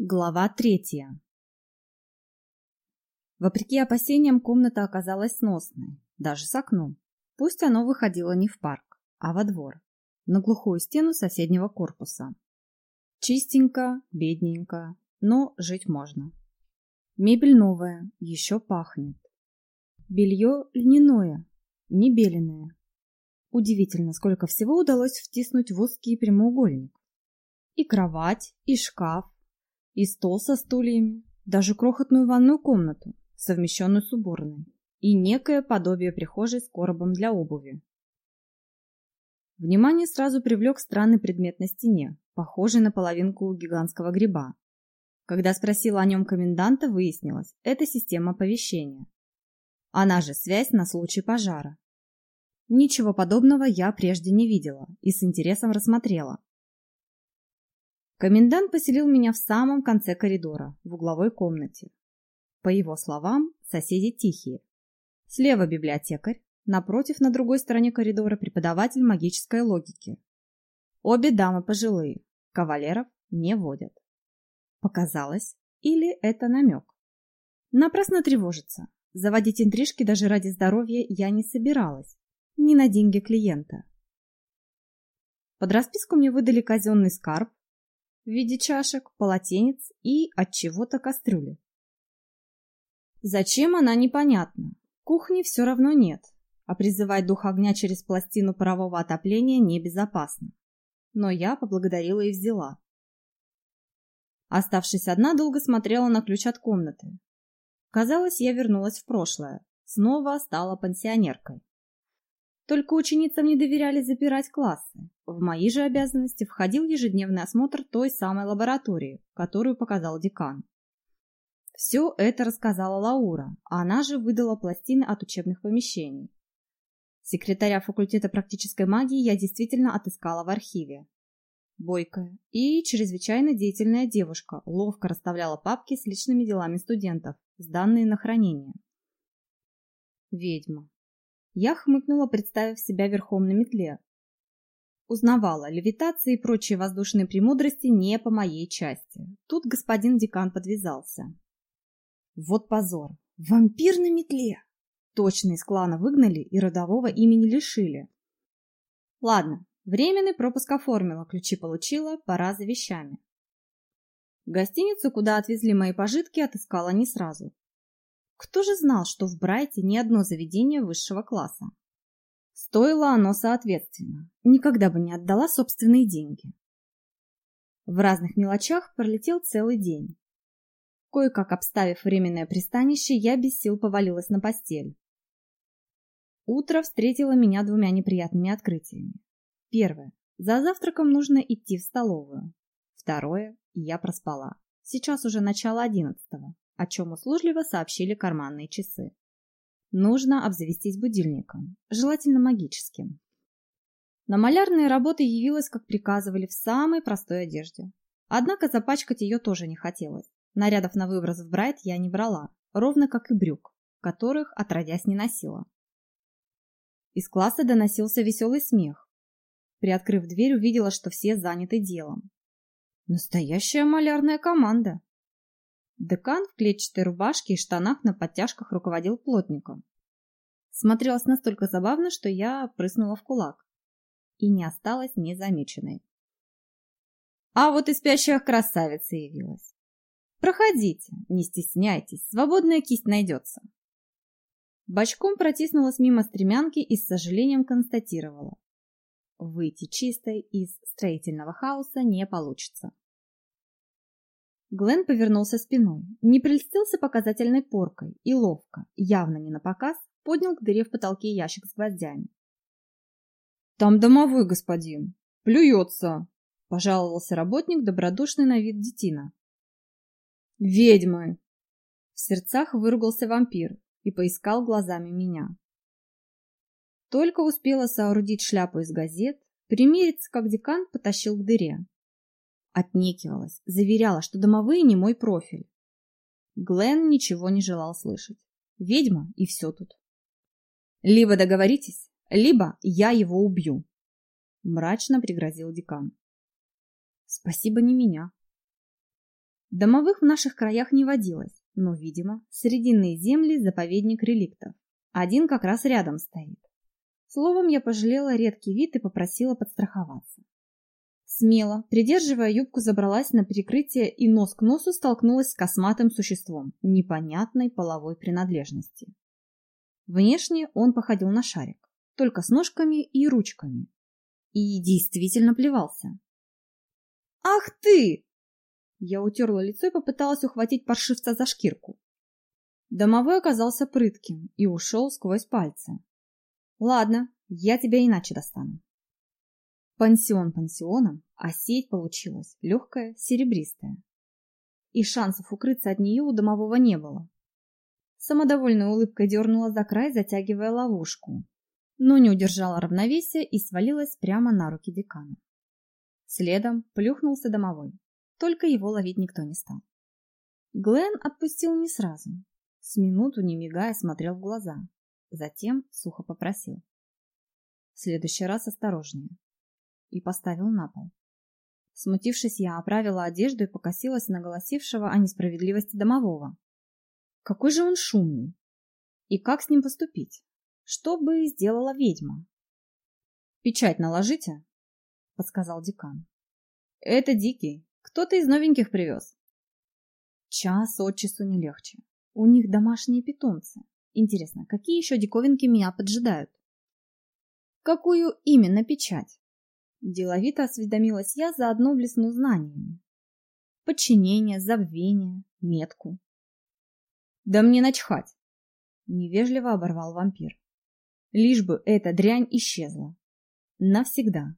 Глава третья. Вопреки опасениям, комната оказалась сносной, даже с окном. Пусть оно выходило не в парк, а во двор, на глухую стену соседнего корпуса. Чистенько, бедненько, но жить можно. Мебель новая, еще пахнет. Белье льняное, не беленое. Удивительно, сколько всего удалось втиснуть в узкий прямоугольник. И кровать, и шкаф, и стол со стульями, даже крохотную ванную комнату, совмещенную с уборной, и некое подобие прихожей с коробом для обуви. Внимание сразу привлек странный предмет на стене, похожий на половинку гигантского гриба. Когда спросила о нем коменданта, выяснилось, это система оповещения. Она же связь на случай пожара. Ничего подобного я прежде не видела и с интересом рассмотрела. Комендант поселил меня в самом конце коридора, в угловой комнате. По его словам, соседи тихие. Слева библиотекарь, напротив, на другой стороне коридора преподаватель магической логики. Обе дамы пожилые, кавалеров не водят. Показалось, или это намек? Напрасно тревожиться. Заводить интрижки даже ради здоровья я не собиралась. Не на деньги клиента. Под расписку мне выдали казенный скарб, в виде чашек, полотенец и от чего-то кастрюли. Зачем она непонятна? Кухни все равно нет, а призывать дух огня через пластину парового отопления небезопасно. Но я поблагодарила и взяла. Оставшись одна, долго смотрела на ключ от комнаты. Казалось, я вернулась в прошлое, снова стала пансионеркой. Только ученицам не доверяли запирать классы. В мои же обязанности входил ежедневный осмотр той самой лаборатории, которую показал декан. Все это рассказала Лаура, а она же выдала пластины от учебных помещений. Секретаря факультета практической магии я действительно отыскала в архиве. Бойкая и чрезвычайно деятельная девушка ловко расставляла папки с личными делами студентов, сданные на хранение. Ведьма. Я хмыкнула, представив себя верхом на метле. Узнавала, левитация и прочие воздушные премудрости не по моей части. Тут господин декан подвязался. Вот позор. Вампир на метле. Точно из клана выгнали и родового имени лишили. Ладно, временный пропуск оформила, ключи получила, пора за вещами. Гостиницу, куда отвезли мои пожитки, отыскала не сразу. Кто же знал, что в Брайте ни одно заведение высшего класса? Стоило оно соответственно. Никогда бы не отдала собственные деньги. В разных мелочах пролетел целый день. Кое-как обставив временное пристанище, я без сил повалилась на постель. Утро встретило меня двумя неприятными открытиями. Первое. За завтраком нужно идти в столовую. Второе. Я проспала. Сейчас уже начало одиннадцатого о чем услужливо сообщили карманные часы. Нужно обзавестись будильником, желательно магическим. На малярные работы явилась, как приказывали, в самой простой одежде. Однако запачкать ее тоже не хотелось. Нарядов на выброс в Брайт я не брала, ровно как и брюк, которых отродясь не носила. Из класса доносился веселый смех. Приоткрыв дверь, увидела, что все заняты делом. Настоящая малярная команда. Декан в клетчатой рубашке и штанах на подтяжках руководил плотником. Смотрелось настолько забавно, что я прыснула в кулак и не осталась незамеченной. А вот и спящая красавица явилась. Проходите, не стесняйтесь, свободная кисть найдется. Бочком протиснулась мимо стремянки и с сожалением констатировала. Выйти чистой из строительного хаоса не получится. Глен повернулся спиной, не прельстился показательной поркой и ловко, явно не на показ, поднял к дыре в потолке ящик с гвоздями. «Там домовой господин! Плюется!» — пожаловался работник, добродушный на вид детина. «Ведьмы!» В сердцах выругался вампир и поискал глазами меня. Только успела соорудить шляпу из газет, примериться, как декан потащил к дыре. Отнекивалась, заверяла, что домовые не мой профиль. Глен ничего не желал слышать. Ведьма и все тут. Либо договоритесь, либо я его убью. Мрачно пригрозил декан. Спасибо не меня. Домовых в наших краях не водилось, но, видимо, срединные земли – заповедник реликтов. Один как раз рядом стоит. Словом, я пожалела редкий вид и попросила подстраховаться. Смело, придерживая юбку, забралась на перекрытие и нос к носу столкнулась с косматым существом непонятной половой принадлежности. Внешне он походил на шарик, только с ножками и ручками. И действительно плевался. «Ах ты!» Я утерла лицо и попыталась ухватить паршивца за шкирку. Домовой оказался прытким и ушел сквозь пальцы. «Ладно, я тебя иначе достану». Пансион пансионом, а сеть получилась легкая, серебристая. И шансов укрыться от нее у домового не было. Самодовольная улыбка дернула за край, затягивая ловушку, но не удержала равновесия и свалилась прямо на руки декана. Следом плюхнулся домовой, только его ловить никто не стал. Глен отпустил не сразу. С минуту, не мигая, смотрел в глаза. Затем сухо попросил. В следующий раз осторожнее и поставил на пол. Смутившись, я оправила одежду и покосилась на голосившего о несправедливости домового. Какой же он шумный! И как с ним поступить? Что бы сделала ведьма? «Печать наложите», — подсказал декан. «Это дикий. Кто-то из новеньких привез». Час от часу не легче. У них домашние питомцы. Интересно, какие еще диковинки меня поджидают? Какую именно печать? Деловито осведомилась я, заодно блесну знаниями. Подчинение, забвение, метку. Да мне начхать! Невежливо оборвал вампир. Лишь бы эта дрянь исчезла. Навсегда.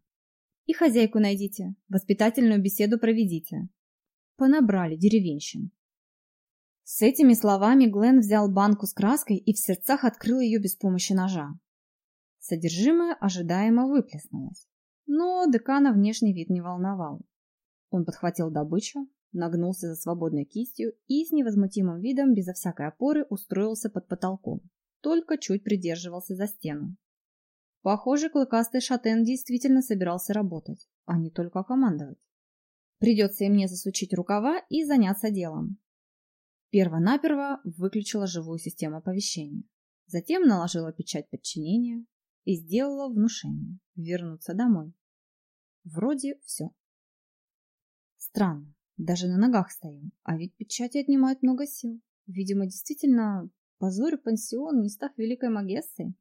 И хозяйку найдите, воспитательную беседу проведите. Понабрали деревенщин. С этими словами Глен взял банку с краской и в сердцах открыл ее без помощи ножа. Содержимое ожидаемо выплеснулось. Но декана внешний вид не волновал. Он подхватил добычу, нагнулся за свободной кистью и с невозмутимым видом, безо всякой опоры, устроился под потолком, только чуть придерживался за стену. Похоже, клыкастый шатен действительно собирался работать, а не только командовать. Придется и мне засучить рукава и заняться делом. Первонаперво выключила живую систему оповещения. Затем наложила печать подчинения и сделала внушение вернуться домой. Вроде все. Странно, даже на ногах стою, а ведь печати отнимают много сил. Видимо, действительно позорю пансион, не став великой магессой.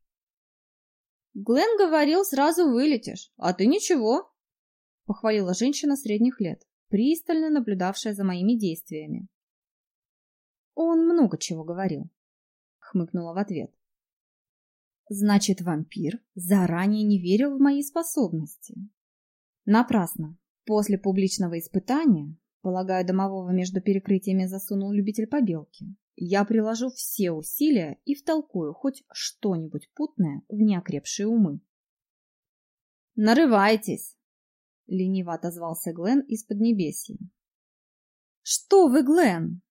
Глен говорил, сразу вылетишь, а ты ничего, похвалила женщина средних лет, пристально наблюдавшая за моими действиями. Он много чего говорил, хмыкнула в ответ. Значит, вампир заранее не верил в мои способности. Напрасно. После публичного испытания, полагаю, домового между перекрытиями засунул любитель побелки, я приложу все усилия и втолкую хоть что-нибудь путное в неокрепшие умы. «Нарывайтесь!» — лениво отозвался Глен из Поднебесья. «Что вы, Глен?»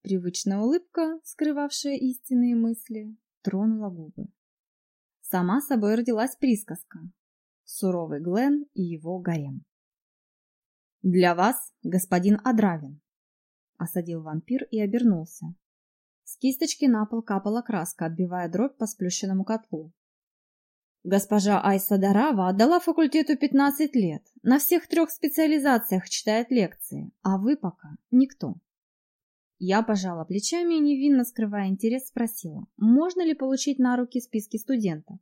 Привычная улыбка, скрывавшая истинные мысли, тронула губы. Сама собой родилась присказка суровый Глен и его гарем. «Для вас, господин Адравин!» Осадил вампир и обернулся. С кисточки на пол капала краска, отбивая дробь по сплющенному котлу. Госпожа Айса Дарава отдала факультету 15 лет, на всех трех специализациях читает лекции, а вы пока никто. Я пожала плечами и, невинно скрывая интерес, спросила, можно ли получить на руки списки студентов.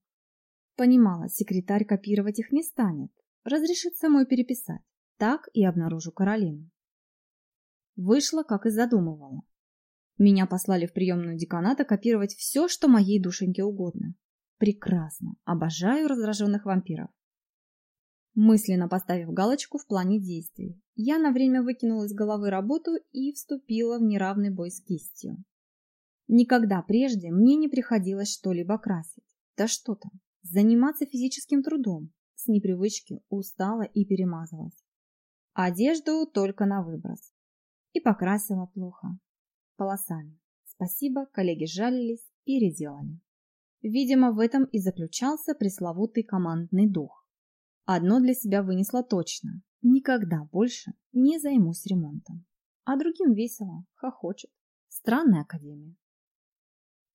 Понимала, секретарь копировать их не станет, разрешит самой переписать. Так и обнаружу Каролину. Вышло, как и задумывала. Меня послали в приемную деканата копировать все, что моей душеньке угодно. Прекрасно. Обожаю раздраженных вампиров. Мысленно поставив галочку в плане действий, я на время выкинула из головы работу и вступила в неравный бой с кистью. Никогда прежде мне не приходилось что-либо красить. Да что там, заниматься физическим трудом. С непривычки устала и перемазалась. Одежду только на выброс. И покрасила плохо. Полосами. Спасибо, коллеги жалились, переделали. Видимо, в этом и заключался пресловутый командный дух. Одно для себя вынесла точно. Никогда больше не займусь ремонтом. а другим весело, хохочет. Странная академия.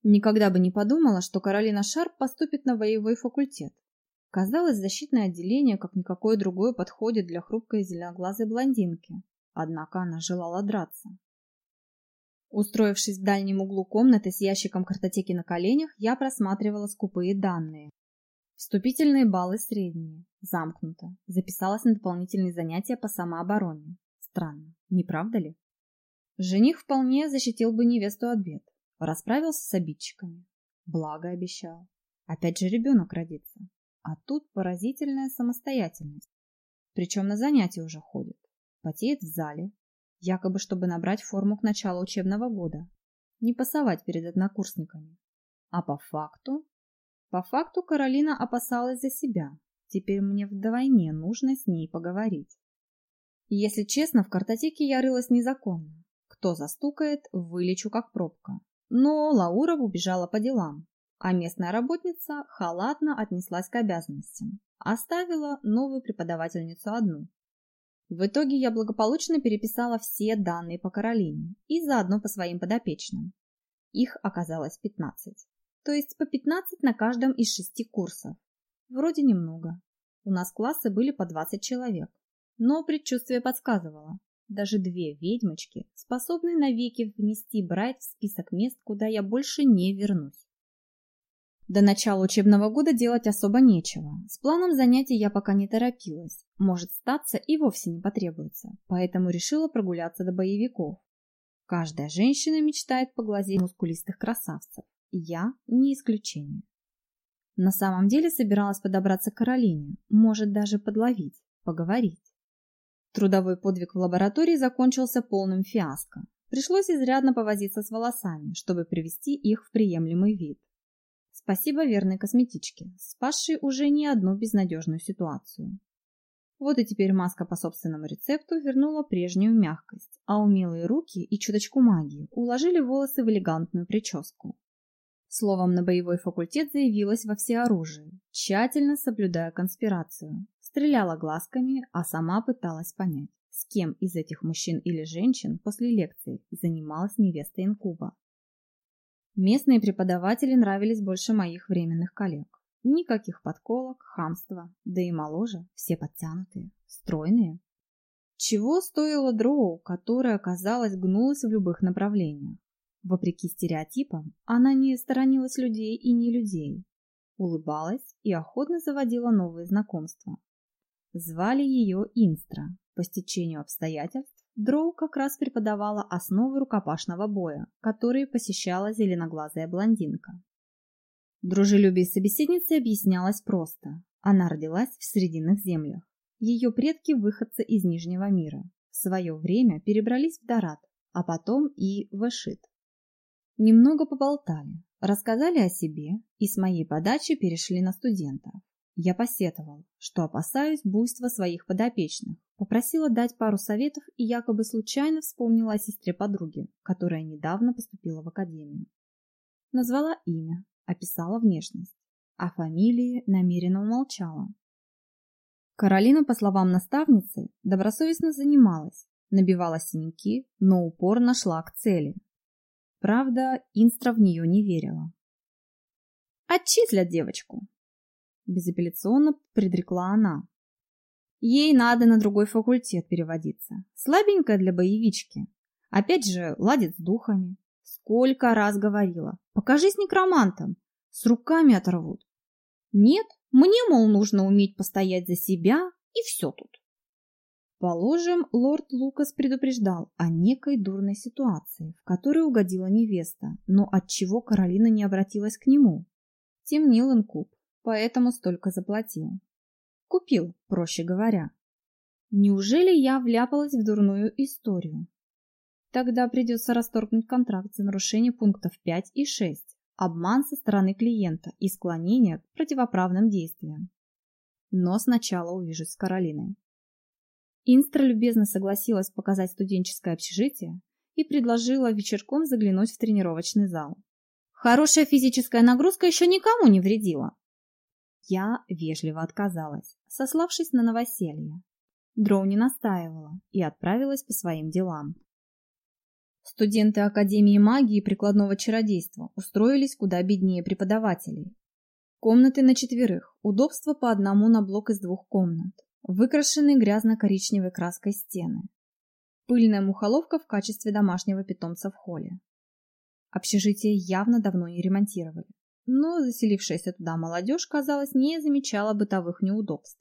Никогда бы не подумала, что Каролина Шарп поступит на воевой факультет. Казалось, защитное отделение, как никакое другое, подходит для хрупкой зеленоглазой блондинки. Однако она желала драться. Устроившись в дальнем углу комнаты с ящиком картотеки на коленях, я просматривала скупые данные. Вступительные баллы средние. Замкнуто. Записалась на дополнительные занятия по самообороне. Странно, не правда ли? Жених вполне защитил бы невесту от бед. Расправился с обидчиками. Благо обещал. Опять же ребенок родится. А тут поразительная самостоятельность. Причем на занятия уже ходит. Потеет в зале. Якобы, чтобы набрать форму к началу учебного года. Не пасовать перед однокурсниками. А по факту? По факту Каролина опасалась за себя. Теперь мне вдвойне нужно с ней поговорить. Если честно, в картотеке я рылась незаконно. Кто застукает, вылечу как пробка. Но Лаура убежала по делам, а местная работница халатно отнеслась к обязанностям, оставила новую преподавательницу одну. В итоге я благополучно переписала все данные по Каролине и заодно по своим подопечным. Их оказалось 15, то есть по 15 на каждом из шести курсов. Вроде немного. У нас классы были по 20 человек, но предчувствие подсказывало, даже две ведьмочки способны навеки внести Брайт в список мест, куда я больше не вернусь. До начала учебного года делать особо нечего. С планом занятий я пока не торопилась. Может, статься и вовсе не потребуется. Поэтому решила прогуляться до боевиков. Каждая женщина мечтает поглазеть мускулистых красавцев. Я не исключение. На самом деле собиралась подобраться к Каролине, может даже подловить, поговорить. Трудовой подвиг в лаборатории закончился полным фиаско. Пришлось изрядно повозиться с волосами, чтобы привести их в приемлемый вид. Спасибо верной косметичке, спасшей уже не одну безнадежную ситуацию. Вот и теперь маска по собственному рецепту вернула прежнюю мягкость, а умелые руки и чуточку магии уложили волосы в элегантную прическу. Словом, на боевой факультет заявилась во всеоружии, тщательно соблюдая конспирацию, стреляла глазками, а сама пыталась понять, с кем из этих мужчин или женщин после лекции занималась невеста инкуба. Местные преподаватели нравились больше моих временных коллег. Никаких подколок, хамства, да и моложе, все подтянутые, стройные. Чего стоило Дроу, которая, казалось, гнулась в любых направлениях. Вопреки стереотипам, она не сторонилась людей и не людей. Улыбалась и охотно заводила новые знакомства. Звали ее Инстра. По стечению обстоятельств Дроу как раз преподавала основы рукопашного боя, которые посещала зеленоглазая блондинка. Дружелюбие собеседницы объяснялось просто. Она родилась в Срединных землях. Ее предки выходцы из Нижнего мира. В свое время перебрались в Дорат, а потом и в Эшит. Немного поболтали, рассказали о себе и с моей подачи перешли на студентов. Я посетовал, что опасаюсь буйства своих подопечных, попросила дать пару советов и якобы случайно вспомнила о сестре подруги, которая недавно поступила в академию. Назвала имя, описала внешность, а фамилии намеренно умолчала. Каролина, по словам наставницы, добросовестно занималась, набивала синяки, но упорно шла к цели. Правда, Инстра в нее не верила. «Отчислят девочку», безапелляционно предрекла она. Ей надо на другой факультет переводиться. Слабенькая для боевички. Опять же, ладит с духами. Сколько раз говорила. Покажись некромантом. С руками оторвут. Нет, мне, мол, нужно уметь постоять за себя, и все тут. Положим, лорд Лукас предупреждал о некой дурной ситуации, в которой угодила невеста, но от чего Каролина не обратилась к нему? Темнил инкуб поэтому столько заплатил. Купил, проще говоря. Неужели я вляпалась в дурную историю? Тогда придется расторгнуть контракт за нарушение пунктов 5 и 6, обман со стороны клиента и склонение к противоправным действиям. Но сначала увижусь с Каролиной. Инстра любезно согласилась показать студенческое общежитие и предложила вечерком заглянуть в тренировочный зал. Хорошая физическая нагрузка еще никому не вредила. Я вежливо отказалась, сославшись на новоселье. Дроу не настаивала и отправилась по своим делам. Студенты Академии магии и прикладного чародейства устроились куда беднее преподавателей. Комнаты на четверых, удобство по одному на блок из двух комнат, выкрашенные грязно-коричневой краской стены, пыльная мухоловка в качестве домашнего питомца в холле. Общежитие явно давно не ремонтировали, но заселившаяся туда молодежь, казалось, не замечала бытовых неудобств.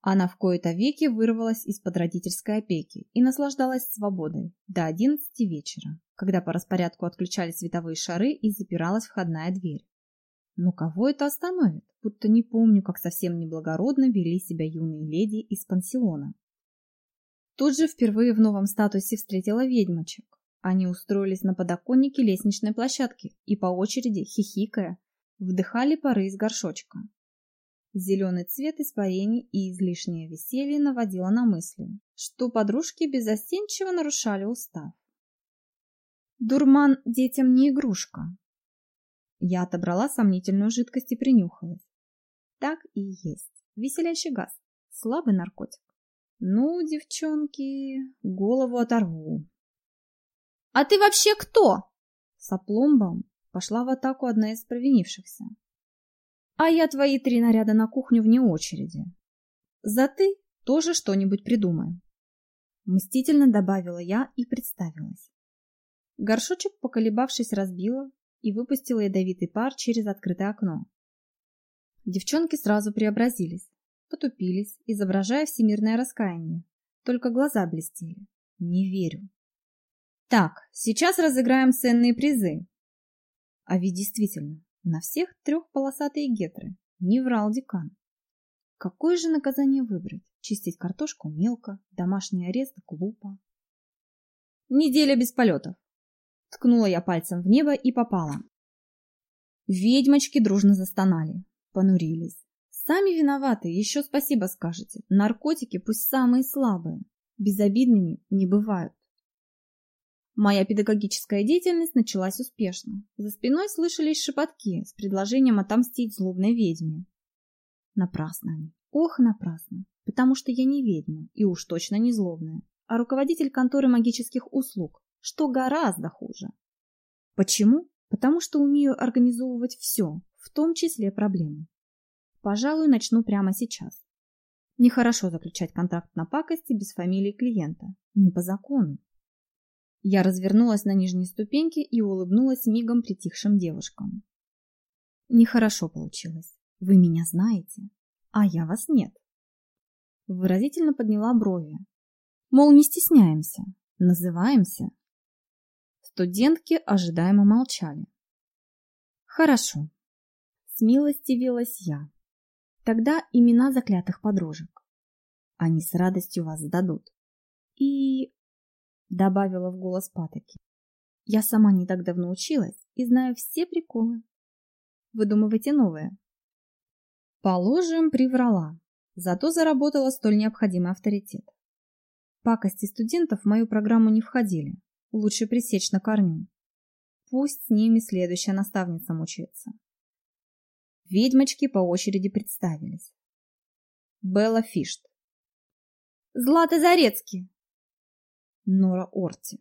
Она в кои-то веки вырвалась из-под родительской опеки и наслаждалась свободой до одиннадцати вечера, когда по распорядку отключались световые шары и запиралась входная дверь. Но кого это остановит? Будто не помню, как совсем неблагородно вели себя юные леди из пансиона. Тут же впервые в новом статусе встретила ведьмочек. Они устроились на подоконнике лестничной площадки и по очереди, хихикая, вдыхали пары из горшочка. Зеленый цвет испарений и излишнее веселье наводило на мысли, что подружки безостенчиво нарушали устав. Дурман детям не игрушка. Я отобрала сомнительную жидкость и принюхалась. Так и есть. Веселящий газ. Слабый наркотик. Ну, девчонки, голову оторву. «А ты вообще кто?» С опломбом пошла в атаку одна из провинившихся. «А я твои три наряда на кухню вне очереди. За ты тоже что-нибудь придумаю». Мстительно добавила я и представилась. Горшочек, поколебавшись, разбила и выпустила ядовитый пар через открытое окно. Девчонки сразу преобразились, потупились, изображая всемирное раскаяние. Только глаза блестели. Не верю. Так, сейчас разыграем ценные призы. А ведь действительно, на всех трех полосатые гетры. Не врал декан. Какое же наказание выбрать? Чистить картошку мелко, домашний арест глупо. Неделя без полетов. Ткнула я пальцем в небо и попала. Ведьмочки дружно застонали, понурились. Сами виноваты, еще спасибо скажете. Наркотики пусть самые слабые, безобидными не бывают. Моя педагогическая деятельность началась успешно. За спиной слышались шепотки с предложением отомстить злобной ведьме. Напрасно. Ох, напрасно. Потому что я не ведьма, и уж точно не злобная, а руководитель конторы магических услуг, что гораздо хуже. Почему? Потому что умею организовывать все, в том числе проблемы. Пожалуй, начну прямо сейчас. Нехорошо заключать контракт на пакости без фамилии клиента. Не по закону. Я развернулась на нижней ступеньке и улыбнулась мигом притихшим девушкам. Нехорошо получилось. Вы меня знаете, а я вас нет. Выразительно подняла брови. Мол, не стесняемся, называемся. Студентки ожидаемо молчали. Хорошо. Смилостивилась я. Тогда имена заклятых подружек. Они с радостью вас сдадут. И добавила в голос Патоки. Я сама не так давно училась и знаю все приколы. Выдумывайте новые. Положим, приврала. Зато заработала столь необходимый авторитет. Пакости студентов в мою программу не входили. Лучше пресечь на корню. Пусть с ними следующая наставница мучается. Ведьмочки по очереди представились. Белла Фишт. Злата Зарецкий. Нора Орти.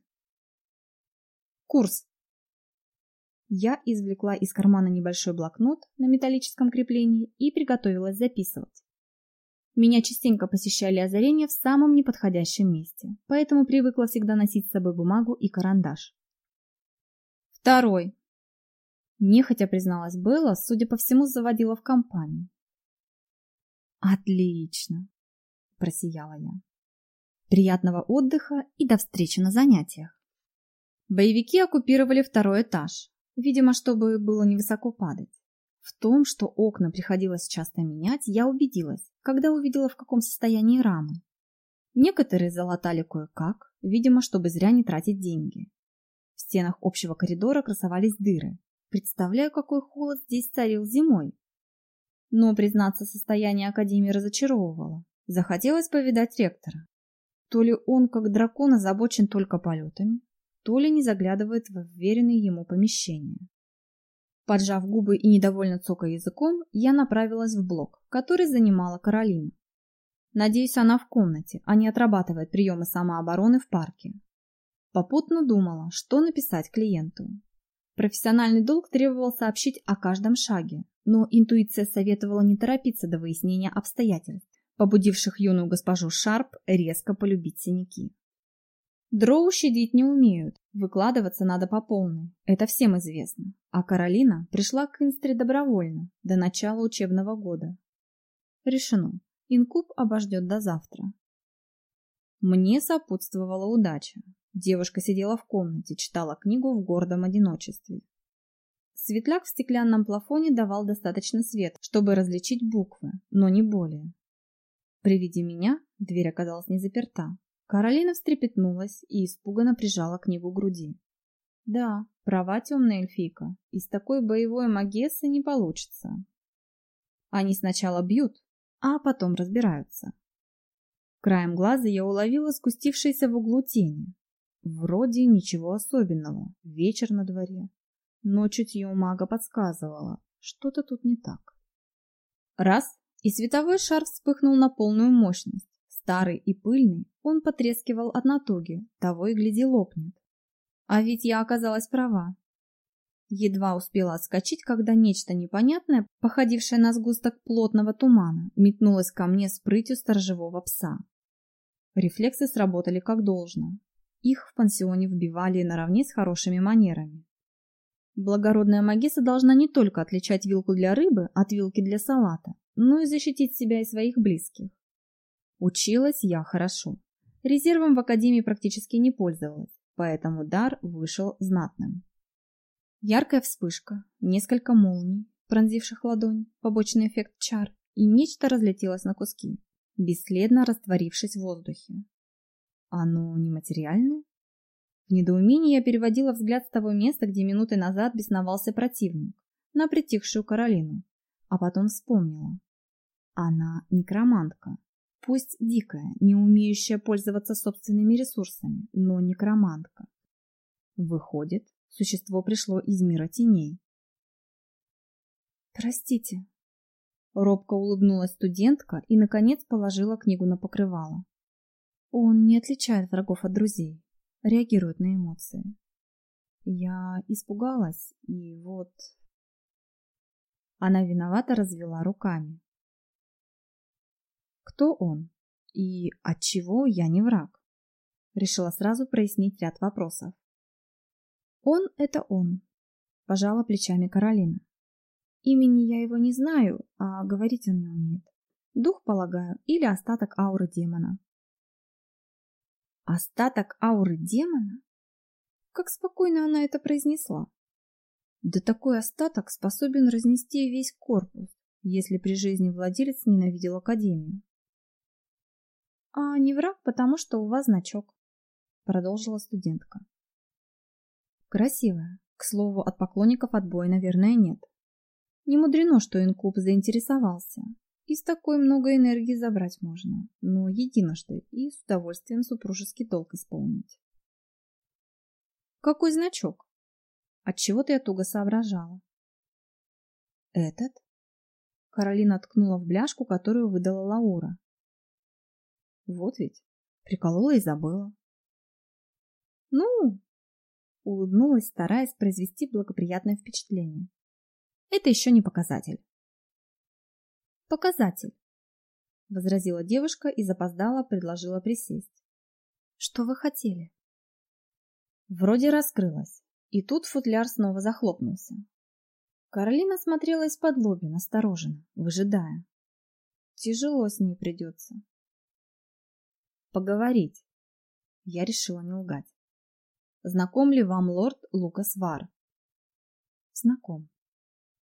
Курс. Я извлекла из кармана небольшой блокнот на металлическом креплении и приготовилась записывать. Меня частенько посещали озарения в самом неподходящем месте, поэтому привыкла всегда носить с собой бумагу и карандаш. Второй. Нехотя призналась Белла, судя по всему, заводила в компанию. «Отлично!» – просияла я. Приятного отдыха и до встречи на занятиях. Боевики оккупировали второй этаж, видимо, чтобы было невысоко падать. В том, что окна приходилось часто менять, я убедилась, когда увидела, в каком состоянии рамы. Некоторые залатали кое-как, видимо, чтобы зря не тратить деньги. В стенах общего коридора красовались дыры. Представляю, какой холод здесь царил зимой. Но, признаться, состояние Академии разочаровывало. Захотелось повидать ректора. То ли он, как дракон, озабочен только полетами, то ли не заглядывает в вверенные ему помещения. Поджав губы и недовольно цокая языком, я направилась в блок, который занимала Каролина. Надеюсь, она в комнате, а не отрабатывает приемы самообороны в парке. Попутно думала, что написать клиенту. Профессиональный долг требовал сообщить о каждом шаге, но интуиция советовала не торопиться до выяснения обстоятельств, побудивших юную госпожу Шарп резко полюбить синяки. Дроу щадить не умеют, выкладываться надо по полной, это всем известно. А Каролина пришла к Инстре добровольно, до начала учебного года. Решено, инкуб обождет до завтра. Мне сопутствовала удача. Девушка сидела в комнате, читала книгу в гордом одиночестве. Светляк в стеклянном плафоне давал достаточно света, чтобы различить буквы, но не более. При виде меня дверь оказалась не заперта. Каролина встрепетнулась и испуганно прижала книгу к груди. Да, права темная эльфийка, из такой боевой магессы не получится. Они сначала бьют, а потом разбираются. Краем глаза я уловила спустившиеся в углу тени. Вроде ничего особенного, вечер на дворе. Но чутье мага подсказывало, что-то тут не так. Раз, и световой шар вспыхнул на полную мощность. Старый и пыльный, он потрескивал от натуги, того и гляди лопнет. А ведь я оказалась права. Едва успела отскочить, когда нечто непонятное, походившее на сгусток плотного тумана, метнулось ко мне с прытью сторожевого пса. Рефлексы сработали как должно. Их в пансионе вбивали наравне с хорошими манерами. Благородная магиса должна не только отличать вилку для рыбы от вилки для салата, но и защитить себя и своих близких. Училась я хорошо. Резервом в академии практически не пользовалась, поэтому дар вышел знатным. Яркая вспышка, несколько молний, пронзивших ладонь, побочный эффект чар, и нечто разлетелось на куски, бесследно растворившись в воздухе. Оно нематериальное? В недоумении я переводила взгляд с того места, где минуты назад бесновался противник, на притихшую Каролину, а потом вспомнила. Она некромантка, Пусть дикая, не умеющая пользоваться собственными ресурсами, но некромантка. Выходит, существо пришло из мира теней. «Простите». Робко улыбнулась студентка и, наконец, положила книгу на покрывало. Он не отличает врагов от друзей, реагирует на эмоции. Я испугалась, и вот... Она виновато развела руками. Кто он? И от чего я не враг? Решила сразу прояснить ряд вопросов. Он — это он, пожала плечами Каролина. Имени я его не знаю, а говорить он не умеет. Дух, полагаю, или остаток ауры демона. Остаток ауры демона? Как спокойно она это произнесла. Да такой остаток способен разнести весь корпус, если при жизни владелец ненавидел Академию. А не враг, потому что у вас значок, продолжила студентка. Красивая. К слову, от поклонников отбоя, наверное, нет. Не мудрено, что инкуб заинтересовался. Из такой много энергии забрать можно, но единожды и с удовольствием супружеский долг исполнить. Какой значок? Отчего-то я туго соображала. Этот? Каролина ткнула в бляшку, которую выдала Лаура. Вот ведь, приколола и забыла. Ну, улыбнулась, стараясь произвести благоприятное впечатление. Это еще не показатель. Показатель, возразила девушка и запоздала предложила присесть. Что вы хотели? Вроде раскрылась, и тут футляр снова захлопнулся. Каролина смотрела из-под лоби, настороженно, выжидая. Тяжело с ней придется поговорить. Я решила не лгать. Знаком ли вам лорд Лукас Вар? Знаком.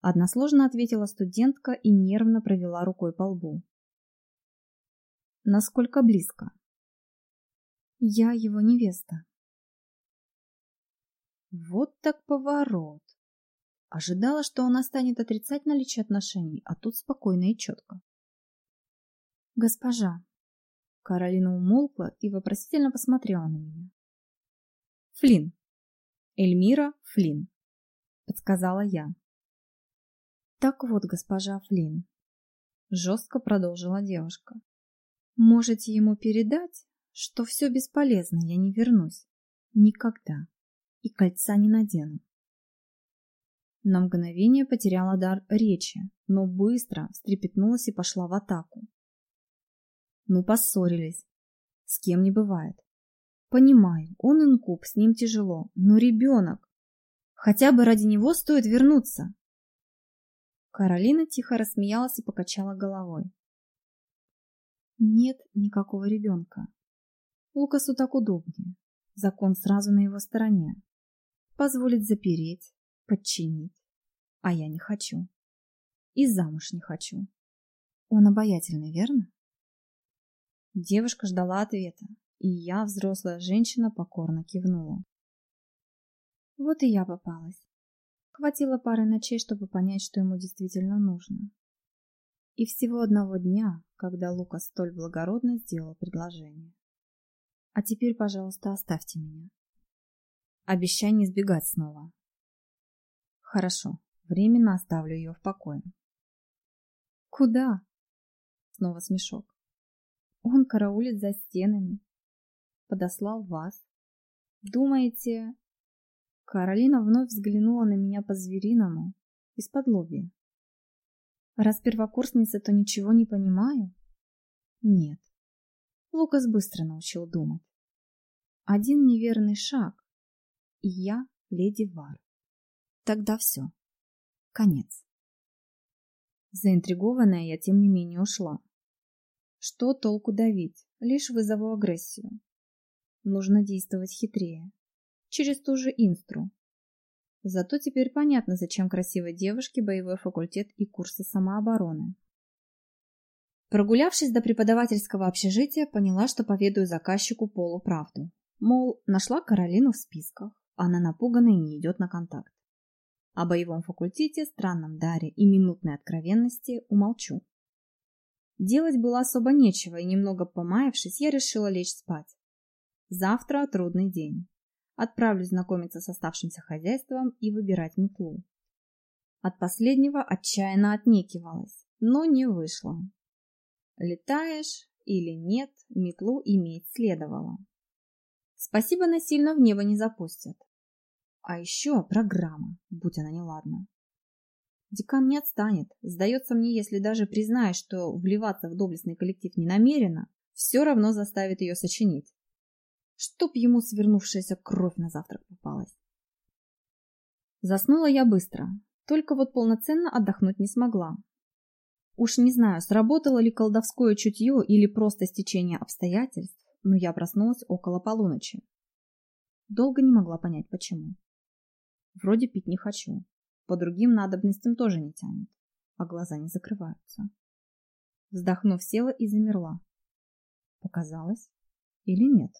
Односложно ответила студентка и нервно провела рукой по лбу. Насколько близко? Я его невеста. Вот так поворот. Ожидала, что она станет отрицать наличие отношений, а тут спокойно и четко. Госпожа, Каролина умолкла и вопросительно посмотрела на меня. Флин. Эльмира Флин, подсказала я. Так вот, госпожа Флин, жестко продолжила девушка. Можете ему передать, что все бесполезно, я не вернусь. Никогда. И кольца не надену. На мгновение потеряла дар речи, но быстро встрепетнулась и пошла в атаку. Ну, поссорились. С кем не бывает. Понимаю, он инкуб, с ним тяжело, но ребенок. Хотя бы ради него стоит вернуться. Каролина тихо рассмеялась и покачала головой. Нет никакого ребенка. Лукасу так удобнее. Закон сразу на его стороне. Позволит запереть, подчинить. А я не хочу. И замуж не хочу. Он обаятельный, верно? Девушка ждала ответа, и я, взрослая женщина, покорно кивнула. Вот и я попалась. Хватило пары ночей, чтобы понять, что ему действительно нужно. И всего одного дня, когда Лука столь благородно сделал предложение. А теперь, пожалуйста, оставьте меня. Обещай не сбегать снова. Хорошо, временно оставлю ее в покое. Куда? Снова смешок. Он караулит за стенами. Подослал вас. Думаете... Каролина вновь взглянула на меня по-звериному, из-под лобья. Раз первокурсница, то ничего не понимаю? Нет. Лукас быстро научил думать. Один неверный шаг, и я леди Вар. Тогда все. Конец. Заинтригованная я, тем не менее, ушла. Что толку давить? Лишь вызову агрессию. Нужно действовать хитрее. Через ту же инстру. Зато теперь понятно, зачем красивой девушке боевой факультет и курсы самообороны. Прогулявшись до преподавательского общежития, поняла, что поведаю заказчику полуправду. Мол, нашла Каролину в списках, она напугана и не идет на контакт. О боевом факультете, странном даре и минутной откровенности умолчу. Делать было особо нечего, и немного помаявшись, я решила лечь спать. Завтра трудный день. Отправлюсь знакомиться с оставшимся хозяйством и выбирать метлу. От последнего отчаянно отнекивалась, но не вышло. Летаешь или нет, метлу иметь следовало. Спасибо, насильно в небо не запустят. А еще программа, будь она неладна. Декан не отстанет. Сдается мне, если даже признает, что вливаться в доблестный коллектив не намерена, все равно заставит ее сочинить. Чтоб ему свернувшаяся кровь на завтрак попалась. Заснула я быстро, только вот полноценно отдохнуть не смогла. Уж не знаю, сработало ли колдовское чутье или просто стечение обстоятельств, но я проснулась около полуночи. Долго не могла понять, почему. Вроде пить не хочу, по другим надобностям тоже не тянет, а глаза не закрываются. Вздохнув, села и замерла. Показалось или нет?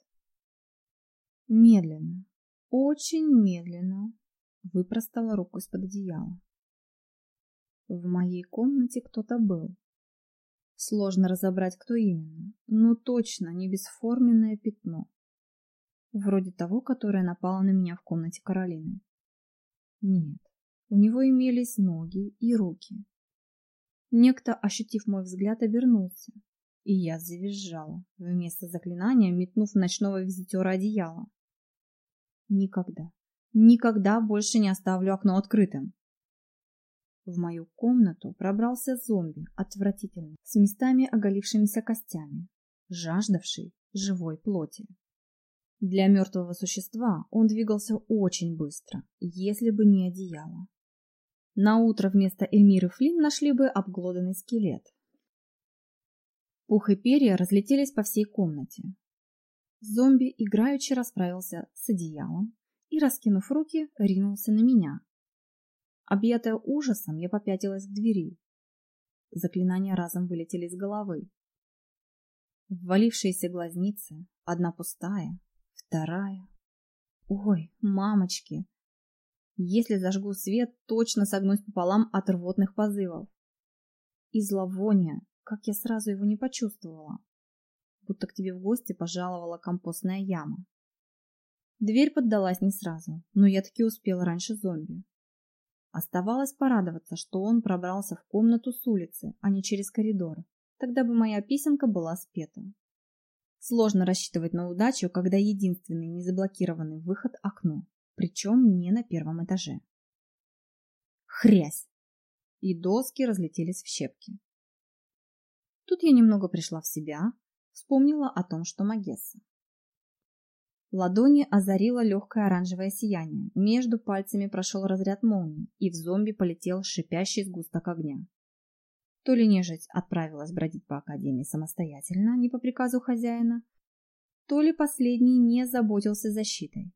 Медленно, очень медленно выпростала руку из-под одеяла. В моей комнате кто-то был. Сложно разобрать, кто именно, но точно не бесформенное пятно. Вроде того, которое напало на меня в комнате Каролины. Нет, у него имелись ноги и руки. Некто, ощутив мой взгляд, обернулся, и я завизжала, вместо заклинания метнув ночного визитера одеяло. Никогда, никогда больше не оставлю окно открытым. В мою комнату пробрался зомби, отвратительный, с местами оголившимися костями, жаждавший живой плоти. Для мертвого существа он двигался очень быстро, если бы не одеяло. На утро вместо Эльмиры Флинн нашли бы обглоданный скелет. Пух и перья разлетелись по всей комнате. Зомби играючи расправился с одеялом и, раскинув руки, ринулся на меня. Объятая ужасом, я попятилась к двери. Заклинания разом вылетели из головы. Ввалившиеся глазницы, одна пустая, вторая. Ой, мамочки, если зажгу свет, точно согнусь пополам от рвотных позывов. И зловоние, как я сразу его не почувствовала. Будто к тебе в гости пожаловала компостная яма. Дверь поддалась не сразу, но я таки успела раньше зомби. Оставалось порадоваться, что он пробрался в комнату с улицы, а не через коридор. Тогда бы моя песенка была спета. Сложно рассчитывать на удачу, когда единственный незаблокированный выход – окно, причем не на первом этаже. Хрясь! И доски разлетелись в щепки. Тут я немного пришла в себя, вспомнила о том, что Магесса. Ладони озарило легкое оранжевое сияние. Между пальцами прошел разряд молнии, и в зомби полетел шипящий сгусток огня. То ли нежить отправилась бродить по академии самостоятельно, не по приказу хозяина, то ли последний не заботился защитой.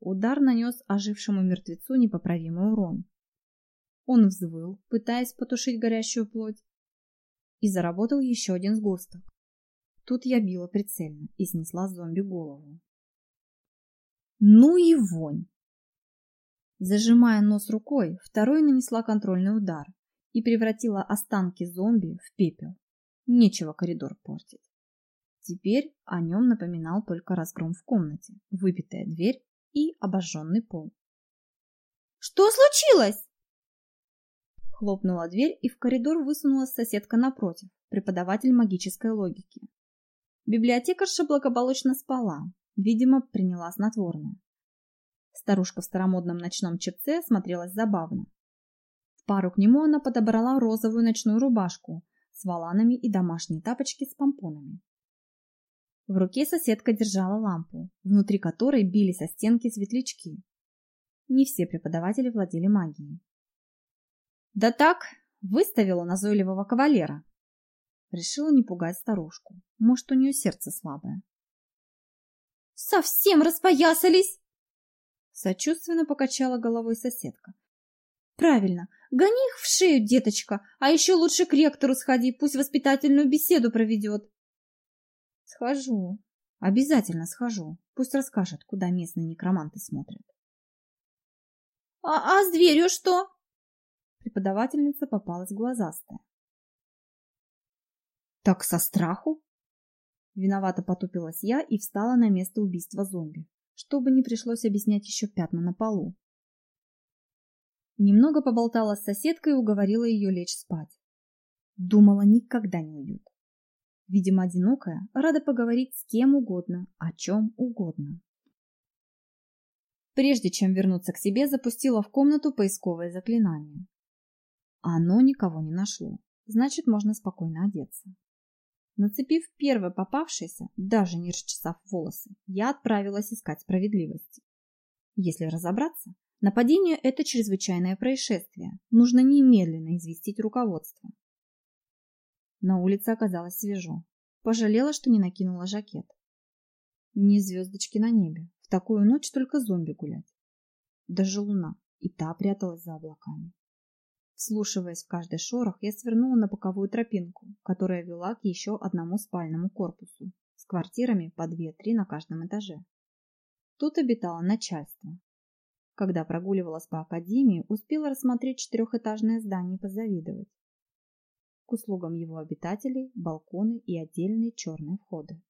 Удар нанес ожившему мертвецу непоправимый урон. Он взвыл, пытаясь потушить горящую плоть, и заработал еще один сгусток. Тут я била прицельно и снесла зомби голову. Ну и вонь! Зажимая нос рукой, второй нанесла контрольный удар и превратила останки зомби в пепел. Нечего коридор портить. Теперь о нем напоминал только разгром в комнате, выбитая дверь и обожженный пол. «Что случилось?» Хлопнула дверь, и в коридор высунулась соседка напротив, преподаватель магической логики. Библиотекарша благополучно спала, Видимо, приняла снотворное. Старушка в старомодном ночном чепце смотрелась забавно. В пару к нему она подобрала розовую ночную рубашку с воланами и домашние тапочки с помпонами. В руке соседка держала лампу, внутри которой бились о стенки светлячки. Не все преподаватели владели магией. «Да так, выставила назойливого кавалера!» Решила не пугать старушку. Может, у нее сердце слабое. Совсем распоясались!» Сочувственно покачала головой соседка. «Правильно, гони их в шею, деточка, а еще лучше к ректору сходи, пусть воспитательную беседу проведет». «Схожу, обязательно схожу, пусть расскажет, куда местные некроманты смотрят». «А, а с дверью что?» Преподавательница попалась глазастая. «Так со страху?» Виновато потупилась я и встала на место убийства зомби, чтобы не пришлось объяснять еще пятна на полу. Немного поболтала с соседкой и уговорила ее лечь спать. Думала, никогда не уйдет. Видимо, одинокая, рада поговорить с кем угодно, о чем угодно. Прежде чем вернуться к себе, запустила в комнату поисковое заклинание. Оно никого не нашло, значит, можно спокойно одеться. Нацепив первое попавшееся, даже не расчесав волосы, я отправилась искать справедливости. Если разобраться, нападение – это чрезвычайное происшествие. Нужно немедленно известить руководство. На улице оказалось свежо. Пожалела, что не накинула жакет. Ни звездочки на небе. В такую ночь только зомби гулять. Даже луна, и та пряталась за облаками. Вслушиваясь в каждый шорох, я свернула на боковую тропинку, которая вела к еще одному спальному корпусу с квартирами по две-три на каждом этаже. Тут обитало начальство. Когда прогуливалась по академии, успела рассмотреть четырехэтажное здание и позавидовать. К услугам его обитателей балконы и отдельные черные входы.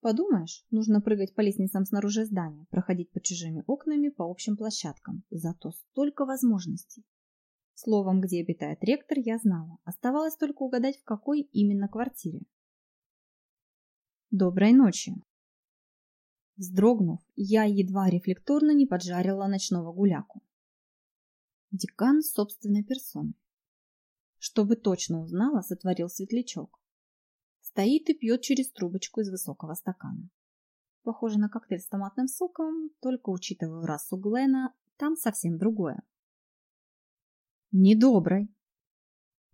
Подумаешь, нужно прыгать по лестницам снаружи здания, проходить под чужими окнами по общим площадкам. Зато столько возможностей. Словом, где обитает ректор, я знала. Оставалось только угадать, в какой именно квартире. Доброй ночи. Вздрогнув, я едва рефлекторно не поджарила ночного гуляку. Декан собственной персоной. Чтобы точно узнала, сотворил светлячок. Стоит и пьет через трубочку из высокого стакана. Похоже на коктейль с томатным соком, только учитывая расу Глена, там совсем другое. Недоброй.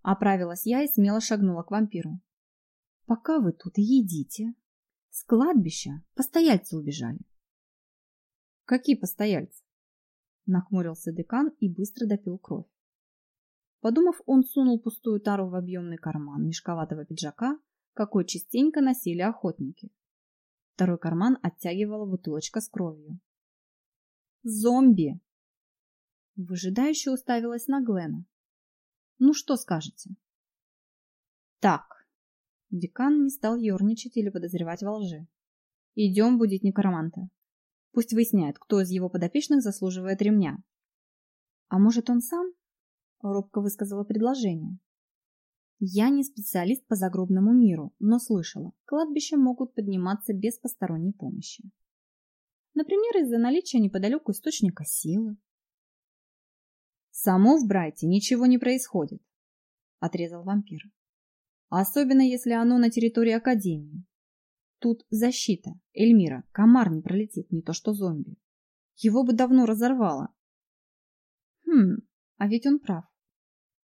Оправилась я и смело шагнула к вампиру. Пока вы тут едите, с кладбища постояльцы убежали. Какие постояльцы? Нахмурился декан и быстро допил кровь. Подумав, он сунул пустую тару в объемный карман мешковатого пиджака, какой частенько носили охотники. Второй карман оттягивала бутылочка с кровью. «Зомби!» Выжидающе уставилась на Глена. «Ну что скажете?» «Так». Декан не стал ерничать или подозревать во лжи. «Идем будить некроманта. Пусть выясняет, кто из его подопечных заслуживает ремня». «А может, он сам?» Робко высказала предложение. Я не специалист по загробному миру, но слышала, кладбища могут подниматься без посторонней помощи. Например, из-за наличия неподалеку источника силы. Само в Брайте ничего не происходит, отрезал вампир. Особенно если оно на территории Академии. Тут защита. Эльмира, комар не пролетит, не то что зомби. Его бы давно разорвало. Хм, а ведь он прав.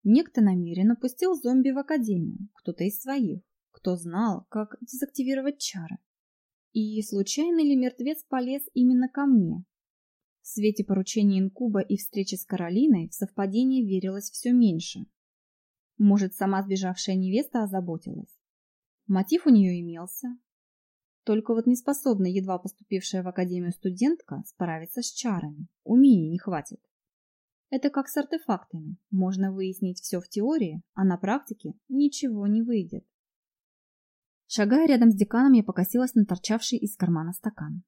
Некто намеренно пустил зомби в академию, кто-то из своих, кто знал, как дезактивировать чары. И случайно ли мертвец полез именно ко мне? В свете поручения инкуба и встречи с Каролиной в совпадение верилось все меньше. Может, сама сбежавшая невеста озаботилась? Мотив у нее имелся. Только вот неспособна едва поступившая в академию студентка справиться с чарами. Умений не хватит. Это как с артефактами. Можно выяснить все в теории, а на практике ничего не выйдет. Шагая рядом с деканом, я покосилась на торчавший из кармана стакан.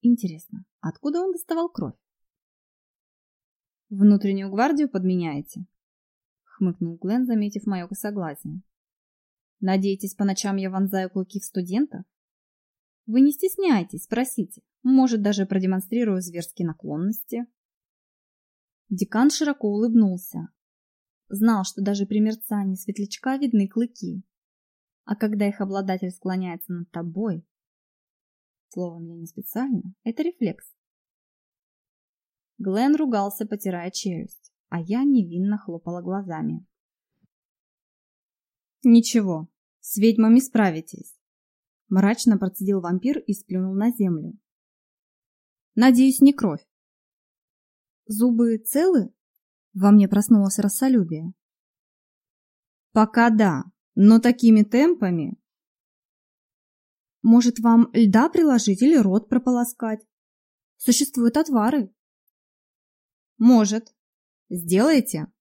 Интересно, откуда он доставал кровь? Внутреннюю гвардию подменяете? Хмыкнул Глен, заметив мое косоглазие. Надеетесь, по ночам я вонзаю клыки в студентов? Вы не стесняйтесь, спросите. Может, даже продемонстрирую зверские наклонности. Декан широко улыбнулся. Знал, что даже при мерцании светлячка видны клыки. А когда их обладатель склоняется над тобой... Словом, я не специально, это рефлекс. Глен ругался, потирая челюсть, а я невинно хлопала глазами. «Ничего, с ведьмами справитесь», — мрачно процедил вампир и сплюнул на землю. «Надеюсь, не кровь. Зубы целы? Во мне проснулось рассолюбие. Пока да, но такими темпами... Может, вам льда приложить или рот прополоскать? Существуют отвары. Может. Сделайте.